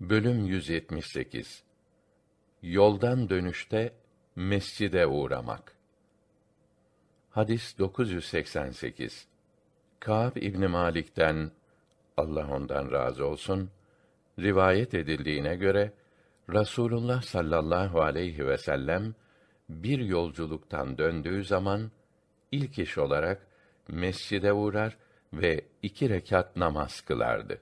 Bölüm 178 Yoldan dönüşte mescide uğramak. Hadis 988. Kâb İbn Malik'ten Allah ondan razı olsun rivayet edildiğine göre Rasulullah sallallahu aleyhi ve sellem bir yolculuktan döndüğü zaman ilk iş olarak mescide uğrar ve iki rekat namaz kılardı.